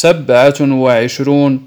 سبعة وعشرون.